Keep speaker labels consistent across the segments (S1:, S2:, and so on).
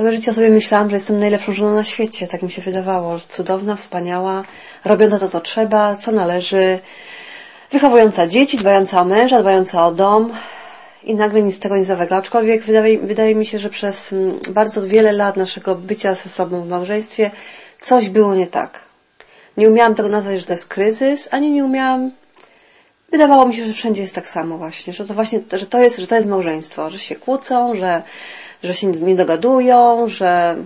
S1: Całe życie sobie myślałam, że jestem najlepszą żoną na świecie. Tak mi się wydawało. Cudowna, wspaniała, robiąca to, co trzeba, co należy, wychowująca dzieci, dbająca o męża, dbająca o dom. I nagle nic z tego nizowego. Aczkolwiek wydaje, wydaje mi się, że przez mm, bardzo wiele lat naszego bycia ze sobą w małżeństwie coś było nie tak. Nie umiałam tego nazwać, że to jest kryzys, ani nie umiałam wydawało mi się, że wszędzie jest tak samo właśnie, że to właśnie, że to jest, że to jest małżeństwo, że się kłócą, że, że się nie dogadują, że,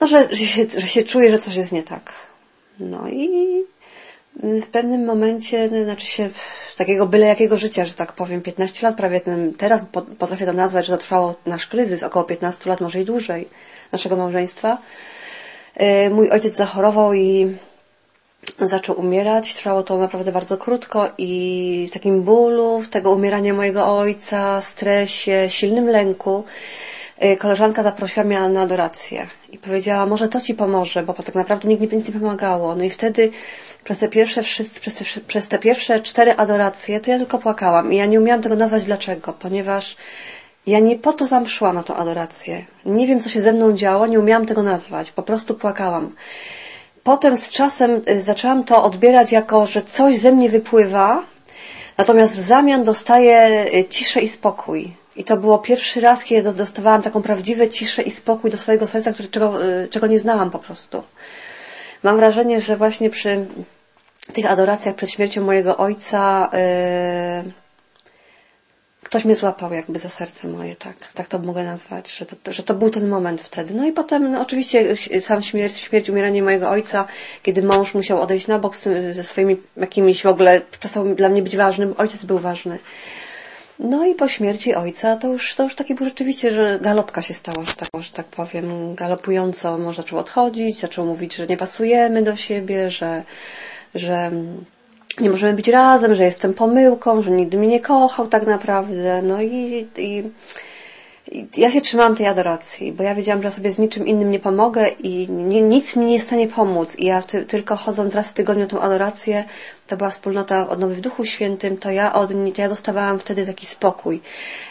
S1: no, że, że, się, że się czuje, że coś jest nie tak. No i w pewnym momencie, znaczy się takiego byle jakiego życia, że tak powiem, 15 lat prawie, teraz potrafię to nazwać, że to trwało nasz kryzys, około 15 lat, może i dłużej, naszego małżeństwa. Y, mój ojciec zachorował i zaczął umierać. Trwało to naprawdę bardzo krótko i w takim bólu, tego umierania mojego ojca, stresie, silnym lęku, koleżanka zaprosiła mnie na adorację i powiedziała, może to ci pomoże, bo tak naprawdę nikt mi nic nie pomagało. No i wtedy przez te pierwsze, wszyscy, przez, te, przez te pierwsze cztery adoracje to ja tylko płakałam i ja nie umiałam tego nazwać dlaczego, ponieważ ja nie po to tam szłam na tą adorację. Nie wiem, co się ze mną działo, nie umiałam tego nazwać. Po prostu płakałam. Potem z czasem y, zaczęłam to odbierać jako, że coś ze mnie wypływa, natomiast w zamian dostaję y, ciszę i spokój. I to było pierwszy raz, kiedy dostawałam taką prawdziwą ciszę i spokój do swojego serca, który, czego, y, czego nie znałam po prostu. Mam wrażenie, że właśnie przy tych adoracjach przed śmiercią mojego ojca yy, ktoś mnie złapał jakby za serce moje, tak, tak to mogę nazwać, że to, że to był ten moment wtedy. No i potem no, oczywiście sam śmierć, śmierć, umieranie mojego ojca, kiedy mąż musiał odejść na bok z tym, ze swoimi jakimiś w ogóle, przestał dla mnie być ważnym, ojciec był ważny. No i po śmierci ojca to już, to już taki był rzeczywiście, że galopka się stała, że tak, że tak powiem, galopująco mąż zaczął odchodzić, zaczął mówić, że nie pasujemy do siebie, że, że nie możemy być razem, że jestem pomyłką, że nigdy mnie nie kochał tak naprawdę. No i, i ja się trzymałam tej adoracji, bo ja wiedziałam, że ja sobie z niczym innym nie pomogę i nic mi nie jest w stanie pomóc. I ja ty, tylko chodząc raz w tygodniu tą adorację, to była wspólnota odnowy w Duchu Świętym, to ja od to ja dostawałam wtedy taki spokój.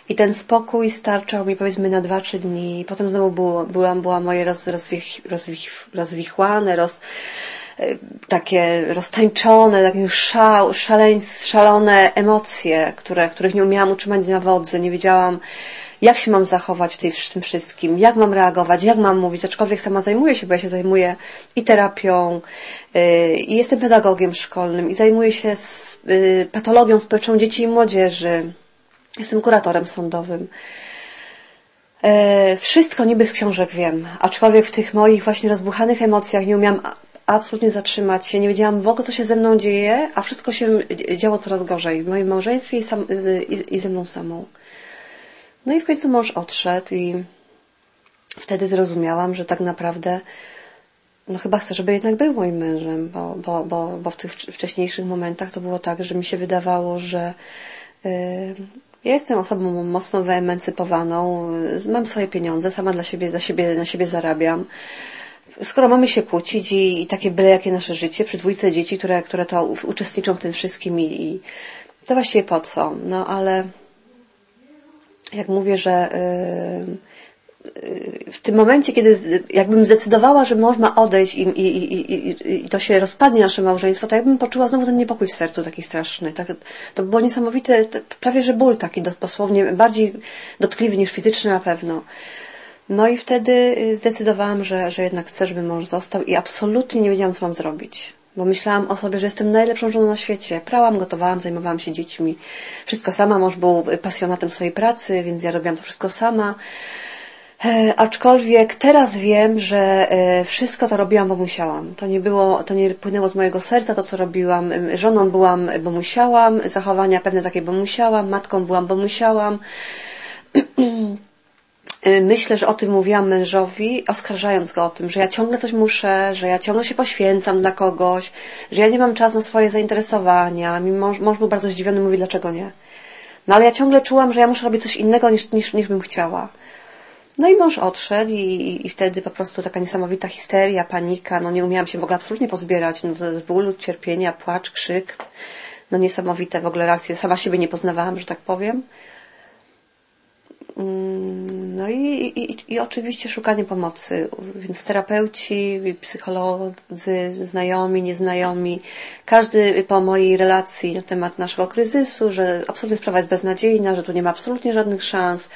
S1: I ten spokój starczał mi powiedzmy na dwa, trzy dni. Potem znowu było, byłam, była moje roz, rozwich, rozwich, rozwichłane, roz, Y, takie roztańczone, takie szał, szaleńc, szalone emocje, które, których nie umiałam utrzymać na wodzy, nie wiedziałam, jak się mam zachować w, tej, w tym wszystkim, jak mam reagować, jak mam mówić, aczkolwiek sama zajmuję się, bo ja się zajmuję i terapią, yy, i jestem pedagogiem szkolnym, i zajmuję się z, yy, patologią społeczną dzieci i młodzieży. Jestem kuratorem sądowym. Y, wszystko niby z książek wiem, aczkolwiek w tych moich właśnie rozbuchanych emocjach nie umiałam absolutnie zatrzymać się. Nie wiedziałam w ogóle, co się ze mną dzieje, a wszystko się działo coraz gorzej w moim małżeństwie i, sam, i, i ze mną samą. No i w końcu mąż odszedł i wtedy zrozumiałam, że tak naprawdę no chyba chcę, żeby jednak był moim mężem, bo, bo, bo, bo w tych wcześniejszych momentach to było tak, że mi się wydawało, że yy, ja jestem osobą mocno wyemancypowaną, mam swoje pieniądze, sama dla siebie, za siebie, na siebie zarabiam skoro mamy się kłócić i, i takie byle jakie nasze życie przy dwójce dzieci, które, które to uczestniczą w tym wszystkim i, i to właściwie po co? No ale jak mówię, że yy, w tym momencie, kiedy jakbym zdecydowała, że można odejść i, i, i, i, to się rozpadnie nasze małżeństwo, to jakbym poczuła znowu ten niepokój w sercu taki straszny. Tak, to było niesamowite, prawie że ból taki dosłownie, bardziej dotkliwy niż fizyczny na pewno. No i wtedy y, zdecydowałam, że, że jednak chcę, żeby mąż został i absolutnie nie wiedziałam, co mam zrobić. Bo myślałam o sobie, że jestem najlepszą żoną na świecie. Prałam, gotowałam, zajmowałam się dziećmi. Wszystko sama. Mąż był pasjonatem swojej pracy, więc ja robiłam to wszystko sama. E, aczkolwiek teraz wiem, że e, wszystko to robiłam, bo musiałam. To nie było, to nie płynęło z mojego serca, to co robiłam. Żoną byłam, bo musiałam. Zachowania pewne takie, bo musiałam. Matką byłam, bo musiałam. Y, myślę, że o tym mówiłam mężowi, oskarżając go o tym, że ja ciągle coś muszę, że ja ciągle się poświęcam dla kogoś, że ja nie mam czasu na swoje zainteresowania. Mąż, mąż był bardzo zdziwiony, mówi, dlaczego nie. No ale ja ciągle czułam, że ja muszę robić coś innego niż, niż, niż bym chciała. No i mąż odszedł i, i wtedy po prostu taka niesamowita histeria, panika, no nie umiałam się w ogóle absolutnie pozbierać, no ból, cierpienia, płacz, krzyk, no niesamowite w ogóle reakcje, sama siebie nie poznawałam, że tak powiem. Mm, no i, i, i oczywiście szukanie pomocy, więc terapeuci, psycholodzy, znajomi, nieznajomi, każdy po mojej relacji na temat naszego kryzysu, że absolutnie sprawa jest beznadziejna, że tu nie ma absolutnie żadnych szans.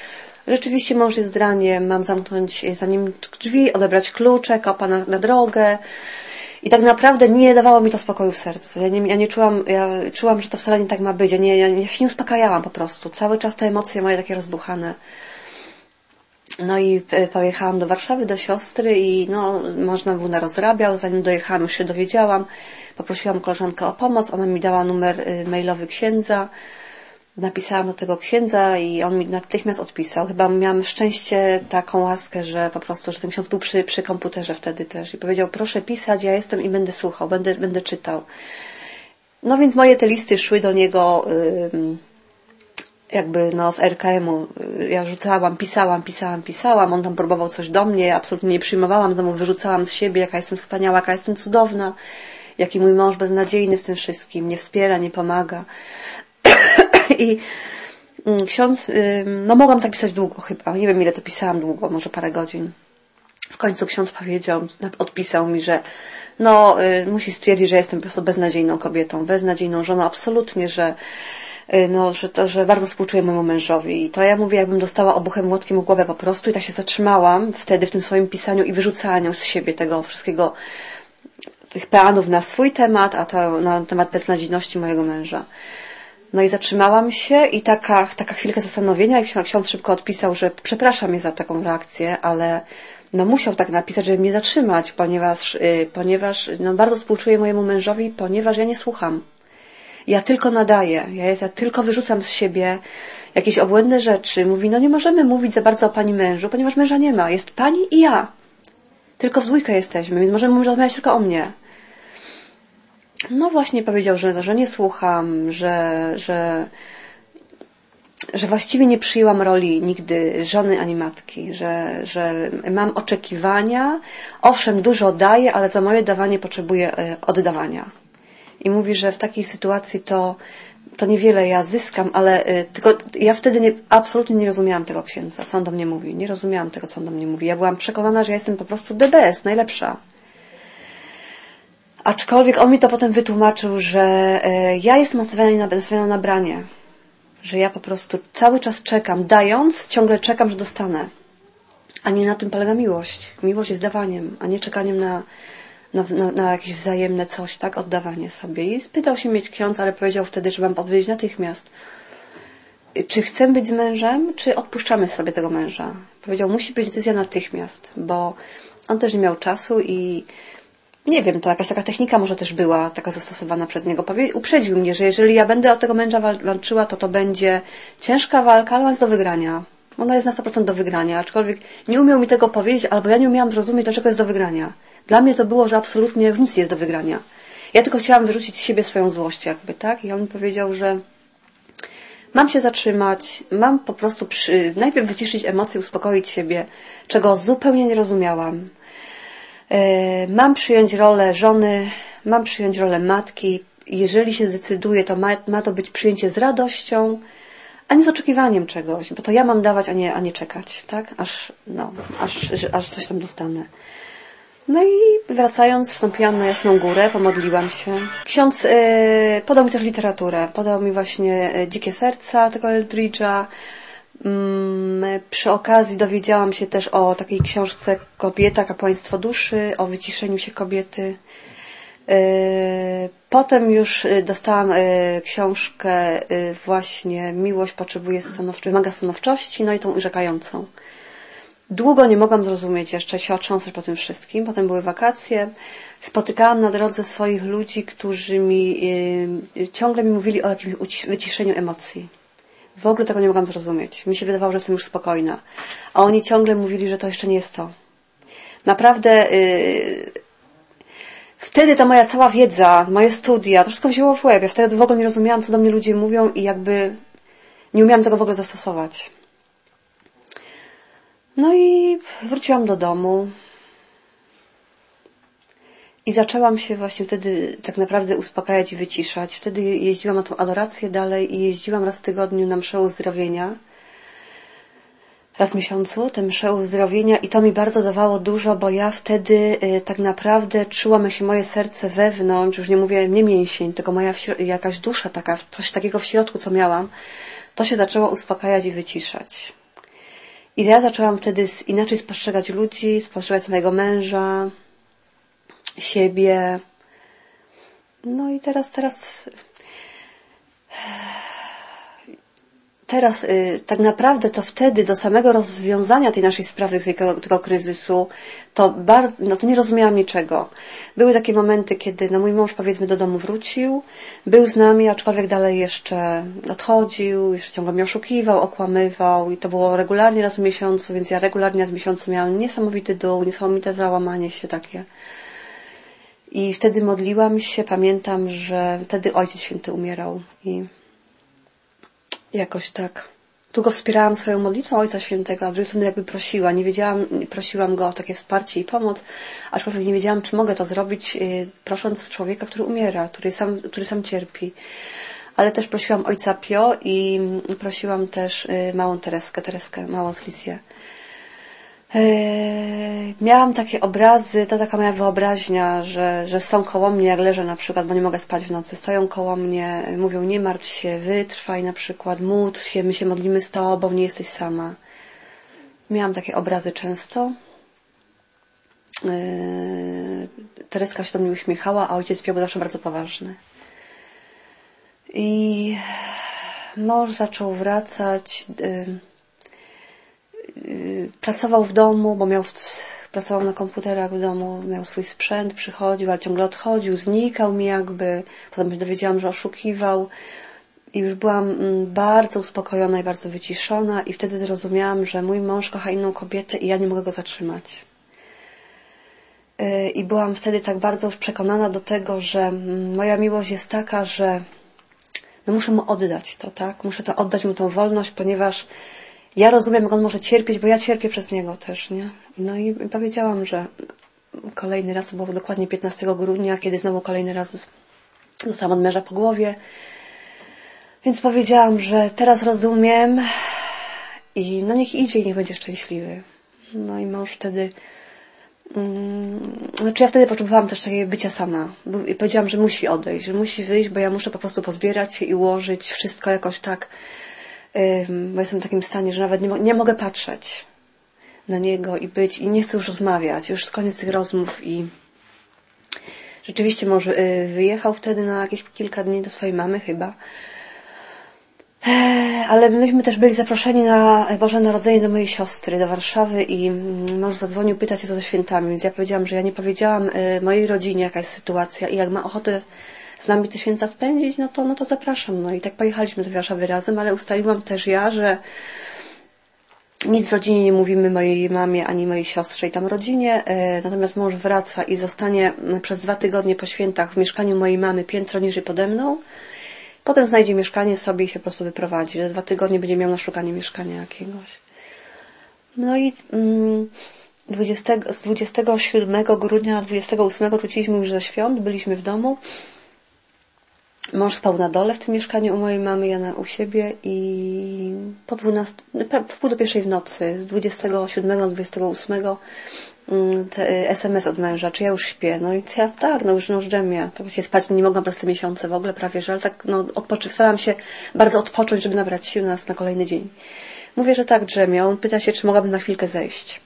S1: Rzeczywiście mąż jest draniem, mam zamknąć za nim drzwi, odebrać klucze, kopa na, na drogę, i tak naprawdę nie dawało mi to spokoju w sercu. Ja nie, ja nie czułam, ja czułam, że to wcale nie tak ma być. Ja, nie, ja, ja się nie uspokajałam po prostu. Cały czas te emocje moje takie rozbuchane. No i e, pojechałam do Warszawy, do siostry i no, można był rozrabiał. Zanim dojechałam, już się dowiedziałam. Poprosiłam koleżankę o pomoc. Ona mi dała numer y, mailowy księdza napisałam do tego księdza i on mi natychmiast odpisał. Chyba miałam szczęście, taką łaskę, że po prostu, że ten ksiądz był przy, przy komputerze wtedy też i powiedział, proszę pisać, ja jestem i będę słuchał, będę, będę czytał. No więc moje te listy szły do niego jakby no z RKM-u. Ja rzucałam, pisałam, pisałam, pisałam. On tam próbował coś do mnie, absolutnie nie przyjmowałam, to mu wyrzucałam z siebie, jaka jestem wspaniała, jaka jestem cudowna, jaki mój mąż beznadziejny w tym wszystkim, nie wspiera, nie pomaga. I mm, ksiądz, no mogłam tak pisać długo chyba, nie wiem ile to pisałam długo, może parę godzin. W końcu ksiądz powiedział, odpisał mi, że no, y, musi stwierdzić, że jestem po prostu beznadziejną kobietą, beznadziejną żoną, absolutnie, że y, no, że, to, że bardzo współczuję mojemu mężowi. I to ja mówię, jakbym dostała obuchem młotkiem w głowę po prostu i tak się zatrzymałam wtedy w tym swoim pisaniu i wyrzucaniu z siebie tego wszystkiego, tych peanów na swój temat, a to na temat beznadziejności mojego męża. No i zatrzymałam się i taka, taka chwilkę zastanowienia i ksiądz szybko odpisał, że przepraszam mnie za taką reakcję, ale no musiał tak napisać, żeby mnie zatrzymać, ponieważ, yy, ponieważ no bardzo współczuję mojemu mężowi, ponieważ ja nie słucham. Ja tylko nadaję, ja, jest, ja tylko wyrzucam z siebie jakieś obłędne rzeczy. Mówi, no nie możemy mówić za bardzo o pani mężu, ponieważ męża nie ma. Jest pani i ja. Tylko w dwójkę jesteśmy, więc możemy rozmawiać tylko o mnie. No właśnie powiedział, że, że nie słucham, że, że, że właściwie nie przyjęłam roli nigdy żony ani matki, że, że mam oczekiwania, owszem, dużo daję, ale za moje dawanie potrzebuję e, oddawania. I mówi, że w takiej sytuacji to, to niewiele ja zyskam, ale e, tylko ja wtedy nie, absolutnie nie rozumiałam tego księdza, co on do mnie mówi. Nie rozumiałam tego, co on do mnie mówi. Ja byłam przekonana, że ja jestem po prostu best, najlepsza. Aczkolwiek on mi to potem wytłumaczył, że e, ja jestem nastawiona na, nastawiona na branie. Że ja po prostu cały czas czekam, dając, ciągle czekam, że dostanę. A nie na tym polega miłość. Miłość jest dawaniem, a nie czekaniem na, na, na, na jakieś wzajemne coś, tak? Oddawanie sobie. I spytał się mieć ksiądz, ale powiedział wtedy, że mam odpowiedzieć natychmiast. Czy chcę być z mężem, czy odpuszczamy sobie tego męża? Powiedział, musi być decyzja natychmiast, bo on też nie miał czasu i nie wiem, to jakaś taka technika może też była taka zastosowana przez niego. Uprzedził mnie, że jeżeli ja będę o tego męża walczyła, to to będzie ciężka walka, ale jest do wygrania. Ona jest na 100% do wygrania, aczkolwiek nie umiał mi tego powiedzieć, albo ja nie umiałam zrozumieć, dlaczego jest do wygrania. Dla mnie to było, że absolutnie nic nie jest do wygrania. Ja tylko chciałam wyrzucić z siebie swoją złość jakby, tak? I on powiedział, że mam się zatrzymać, mam po prostu przy... najpierw wyciszyć emocje, uspokoić siebie, czego zupełnie nie rozumiałam mam przyjąć rolę żony, mam przyjąć rolę matki. Jeżeli się zdecyduję, to ma, ma to być przyjęcie z radością, a nie z oczekiwaniem czegoś, bo to ja mam dawać, a nie, a nie czekać, tak? Aż, no, aż, aż coś tam dostanę. No i wracając, wstąpiłam na Jasną Górę, pomodliłam się. Ksiądz y, podał mi też literaturę. Podał mi właśnie e, Dzikie Serca tego Eldridge'a, przy okazji dowiedziałam się też o takiej książce Kobieta, kapłaństwo duszy, o wyciszeniu się kobiety. E, potem już e, dostałam e, książkę właśnie Miłość potrzebuje stanowczości, wymaga stanowczości, no i tą urzekającą. Długo nie mogłam zrozumieć jeszcze się otrząsać po tym wszystkim. Potem były wakacje. Spotykałam na drodze swoich ludzi, którzy mi ciągle mi mówili o jakimś wyciszeniu emocji w ogóle tego nie mogłam zrozumieć. Mi się wydawało, że jestem już spokojna. A oni ciągle mówili, że to jeszcze nie jest to. Naprawdę yy, wtedy ta moja cała wiedza, moje studia, to wszystko wzięło w łeb. Ja wtedy w ogóle nie rozumiałam, co do mnie ludzie mówią i jakby nie umiałam tego w ogóle zastosować. No i wróciłam do domu. I zaczęłam się właśnie wtedy tak naprawdę uspokajać i wyciszać. Wtedy jeździłam na tą adorację dalej i jeździłam raz w tygodniu na mszę uzdrowienia. raz w miesiącu, te msze uzdrowienia i to mi bardzo dawało dużo, bo ja wtedy y, tak naprawdę czułam, się moje serce wewnątrz, już nie mówię nie mięsień, tylko moja jakaś dusza taka, coś takiego w środku, co miałam, to się zaczęło uspokajać i wyciszać. I ja zaczęłam wtedy inaczej spostrzegać ludzi, spostrzegać mojego męża, siebie. No i teraz, teraz teraz y, tak naprawdę to wtedy do samego rozwiązania tej naszej sprawy, tego, tego kryzysu, to bardzo, no to nie rozumiałam niczego. Były takie momenty, kiedy no mój mąż powiedzmy do domu wrócił, był z nami, aczkolwiek dalej jeszcze odchodził, jeszcze ciągle mnie oszukiwał, okłamywał i to było regularnie raz w miesiącu, więc ja regularnie raz w miesiącu miałam niesamowity dół, niesamowite załamanie się takie. I wtedy modliłam się, pamiętam, że wtedy Ojciec Święty umierał i jakoś tak. Tu go wspierałam swoją modlitwą Ojca Świętego, a z drugiej strony jakby prosiła. Nie wiedziałam, prosiłam go o takie wsparcie i pomoc, aczkolwiek nie wiedziałam, czy mogę to zrobić, y, prosząc człowieka, który umiera, który sam, który sam cierpi. Ale też prosiłam Ojca Pio i prosiłam też y, małą Tereskę, Tereskę, małą Slicję Yy, miałam takie obrazy, to taka moja wyobraźnia, że, że są koło mnie, jak leżę na przykład, bo nie mogę spać w nocy, stoją koło mnie, mówią nie martw się, wytrwaj na przykład, módl się, my się modlimy z Tobą, nie jesteś sama. Miałam takie obrazy często. Yy, Tereska się do mnie uśmiechała, a ojciec Pio był zawsze bardzo poważny. I mąż zaczął wracać... Yy, Y, pracował w domu, bo miał, pracował na komputerach w domu, miał swój sprzęt, przychodził, ale ciągle odchodził, znikał mi jakby. Potem się dowiedziałam, że oszukiwał. I już byłam mm, bardzo uspokojona i bardzo wyciszona i wtedy zrozumiałam, że mój mąż kocha inną kobietę i ja nie mogę go zatrzymać. Y, I byłam wtedy tak bardzo przekonana do tego, że mm, moja miłość jest taka, że no muszę mu oddać to, tak? Muszę to oddać mu tą wolność, ponieważ ja rozumiem, jak on może cierpieć, bo ja cierpię przez niego też, nie? No i powiedziałam, że kolejny raz, to było dokładnie 15 grudnia, kiedy znowu kolejny raz dostałam od męża po głowie. Więc powiedziałam, że teraz rozumiem i no niech idzie i niech będzie szczęśliwy. No i mąż wtedy mm, znaczy ja wtedy potrzebowałam też takiego bycia sama. I powiedziałam, że musi odejść, że musi wyjść, bo ja muszę po prostu pozbierać się i ułożyć wszystko jakoś tak bo jestem w takim stanie, że nawet nie, nie mogę patrzeć na niego i być i nie chcę już rozmawiać. Już koniec tych rozmów i rzeczywiście może y, wyjechał wtedy na jakieś kilka dni do swojej mamy chyba. Ale myśmy też byli zaproszeni na Boże Narodzenie do mojej siostry, do Warszawy i mm, mąż zadzwonił pytać się co świętami, więc ja powiedziałam, że ja nie powiedziałam y, mojej rodzinie jaka jest sytuacja i jak ma ochotę z nami te święta spędzić, no to, no to zapraszam. No i tak pojechaliśmy do Warszawy razem, ale ustaliłam też ja, że nic w rodzinie nie mówimy mojej mamie ani mojej siostrze i tam rodzinie, e, natomiast mąż wraca i zostanie przez dwa tygodnie po świętach w mieszkaniu mojej mamy piętro niżej pode mną. Potem znajdzie mieszkanie sobie i się po prostu wyprowadzi. Dwa tygodnie będzie miał na szukanie mieszkania jakiegoś. No i mm, 20, z 27 grudnia na 28 wróciliśmy już ze świąt, byliśmy w domu. Mąż spał na dole w tym mieszkaniu u mojej mamy, ja na, u siebie i po 12, w pół do pierwszej w nocy, z 27 do 28 SMS od męża, czy ja już śpię. No i ja tak, no już, no już dżemia. Tak się spać nie mogłam przez te miesiące w ogóle prawie, że ale tak no odpoczy, starałam się bardzo odpocząć, żeby nabrać sił na nas na kolejny dzień. Mówię, że tak drzemia. On pyta się, czy mogłabym na chwilkę zejść.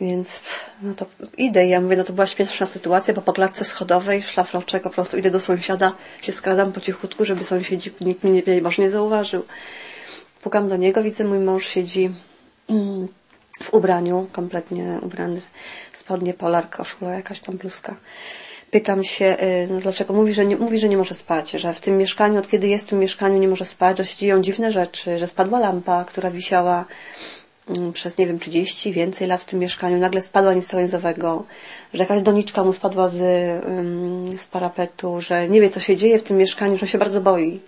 S1: Więc no to idę. Ja mówię, no to była śmieszna sytuacja, bo po klatce schodowej szlafroczek po prostu idę do sąsiada, się skradam po cichutku, żeby sąsiedzi, nikt mnie nie, może nie zauważył. Pukam do niego, widzę, mój mąż siedzi mm, w ubraniu, kompletnie ubrany, spodnie, polar, koszula, jakaś tam bluzka. Pytam się, y, no dlaczego mówi że, nie, mówi, że nie może spać, że w tym mieszkaniu, od kiedy jest w tym mieszkaniu, nie może spać, że się dzieją dziwne rzeczy, że spadła lampa, która wisiała przez, nie wiem, 30 więcej lat w tym mieszkaniu, nagle spadła nic solęzowego, że jakaś doniczka mu spadła z, z parapetu, że nie wie, co się dzieje w tym mieszkaniu, że się bardzo boi,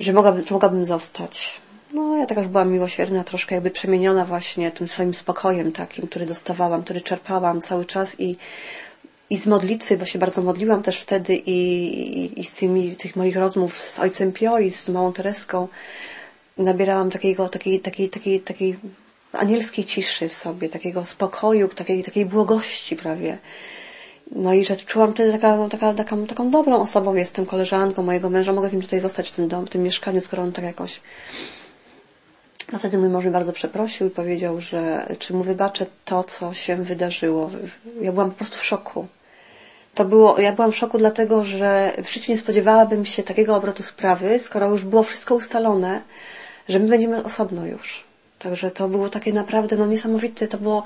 S1: że mogłabym, że mogłabym zostać. No, ja taka już byłam miłosierna, troszkę jakby przemieniona właśnie tym swoim spokojem takim, który dostawałam, który czerpałam cały czas i, i z modlitwy, bo się bardzo modliłam też wtedy i, i, i z tymi, tych moich rozmów z ojcem Pio i z małą Tereską, nabierałam takiego, takiej, takiej, takiej, takiej anielskiej ciszy w sobie, takiego spokoju, takiej, takiej błogości prawie. No i że czułam wtedy taka, taka, taką, taką dobrą osobą jestem, koleżanką mojego męża, mogę z nim tutaj zostać w tym domu, w tym mieszkaniu, skoro on tak jakoś... No wtedy mój mąż mnie bardzo przeprosił i powiedział, że czy mu wybaczę to, co się wydarzyło. Ja byłam po prostu w szoku. To było, ja byłam w szoku dlatego, że w życiu nie spodziewałabym się takiego obrotu sprawy, skoro już było wszystko ustalone, że my będziemy osobno już. Także to było takie naprawdę no, niesamowite. To było,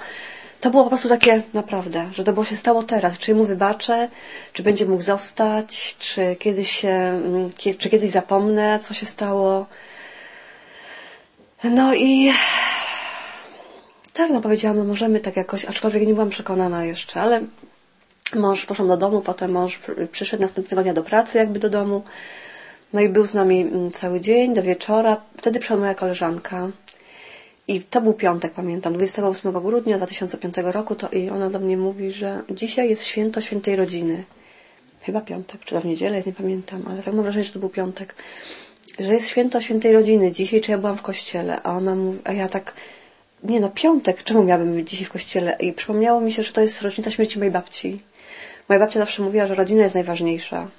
S1: to było po prostu takie naprawdę, że to było się stało teraz. Czy mu wybaczę, czy będzie mógł zostać, czy kiedyś się, mm, czy kiedyś zapomnę, co się stało. No i tak, no powiedziałam, no możemy tak jakoś, aczkolwiek nie byłam przekonana jeszcze, ale mąż poszłam do domu, potem mąż przyszedł następnego dnia do pracy, jakby do domu. No i był z nami mm, cały dzień, do wieczora. Wtedy przyszła moja koleżanka. I to był piątek, pamiętam, 28 grudnia 2005 roku, to i ona do mnie mówi, że dzisiaj jest święto świętej rodziny. Chyba piątek, czy to w niedzielę, nie pamiętam, ale tak mam wrażenie, że to był piątek. Że jest święto świętej rodziny dzisiaj, czy ja byłam w kościele, a ona mówi, a ja tak, nie no, piątek, czemu miałabym być dzisiaj w kościele? I przypomniało mi się, że to jest rocznica śmierci mojej babci. Moja babcia zawsze mówiła, że rodzina jest najważniejsza.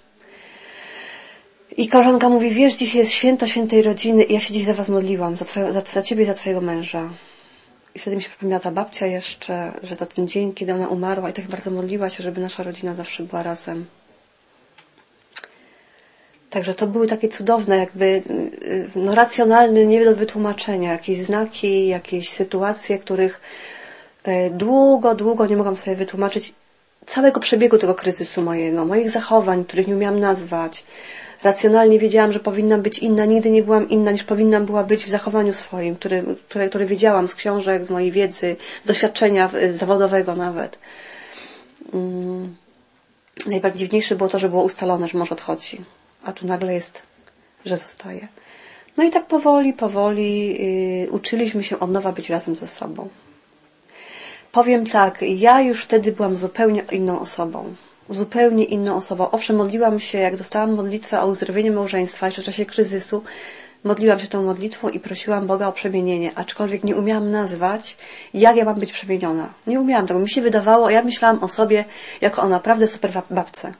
S1: I koleżanka mówi, wiesz, dzisiaj jest święto świętej rodziny i ja się dziś za was modliłam, za, twoją, za, za ciebie i za twojego męża. I wtedy mi się przypomniała ta babcia jeszcze, że to ten dzień, kiedy ona umarła i tak bardzo modliła się, żeby nasza rodzina zawsze była razem. Także to były takie cudowne, jakby no, racjonalne, nie do wytłumaczenia, jakieś znaki, jakieś sytuacje, których e, długo, długo nie mogłam sobie wytłumaczyć całego przebiegu tego kryzysu mojego, moich zachowań, których nie umiałam nazwać, racjonalnie wiedziałam, że powinnam być inna, nigdy nie byłam inna niż powinnam była być w zachowaniu swoim, który, które, które wiedziałam z książek, z mojej wiedzy, z doświadczenia zawodowego nawet. Hmm. Najbardziej dziwniejsze było to, że było ustalone, że mąż odchodzi, a tu nagle jest, że zostaje. No i tak powoli, powoli yy, uczyliśmy się od nowa być razem ze sobą. Powiem tak, ja już wtedy byłam zupełnie inną osobą zupełnie inną osobą. Owszem, modliłam się, jak dostałam modlitwę o uzdrowienie małżeństwa, jeszcze w czasie kryzysu, modliłam się tą modlitwą i prosiłam Boga o przemienienie, aczkolwiek nie umiałam nazwać, jak ja mam być przemieniona. Nie umiałam tego. Mi się wydawało, ja myślałam o sobie jako o naprawdę super babce.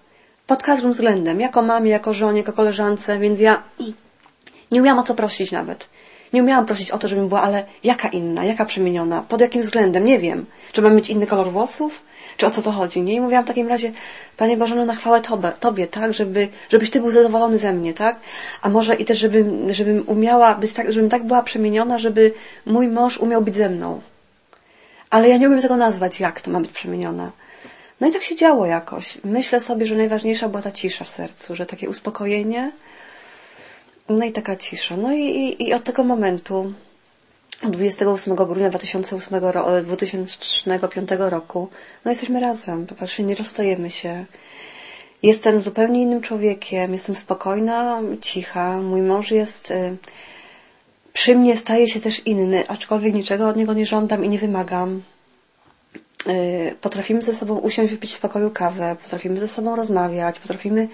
S1: Pod każdym względem, jako mamie, jako żonie, jako koleżance, więc ja nie umiałam o co prosić nawet. Nie umiałam prosić o to, żebym była, ale jaka inna, jaka przemieniona, pod jakim względem, nie wiem. Czy mam mieć inny kolor włosów? Czy o co to chodzi, nie? I mówiłam w takim razie, Panie Boże, no na chwałę Tobie, tobie tak? Żeby, żebyś Ty był zadowolony ze mnie, tak? A może i też, żebym, żebym umiała być tak, żebym tak była przemieniona, żeby mój mąż umiał być ze mną. Ale ja nie umiem tego nazwać, jak to ma być przemieniona. No i tak się działo jakoś. Myślę sobie, że najważniejsza była ta cisza w sercu, że takie uspokojenie, no i taka cisza. No i, i, i od tego momentu 28 grudnia 2008 ro 2005 roku, no jesteśmy razem, popatrzcie, nie rozstajemy się. Jestem zupełnie innym człowiekiem, jestem spokojna, cicha. Mój mąż jest y, przy mnie staje się też inny, aczkolwiek niczego od niego nie żądam i nie wymagam. Y, potrafimy ze sobą usiąść, wypić w pokoju kawę, potrafimy ze sobą rozmawiać, potrafimy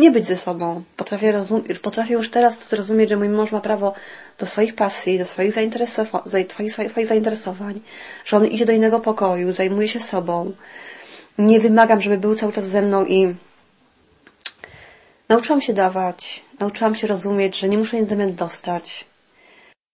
S1: nie być ze sobą. Potrafię, rozum- potrafię już teraz zrozumieć, że mój mąż ma prawo do swoich pasji, do swoich, swoich zainteresowań, że on idzie do innego pokoju, zajmuje się sobą. Nie wymagam, żeby był cały czas ze mną i nauczyłam się dawać, nauczyłam się rozumieć, że nie muszę nic zamian dostać,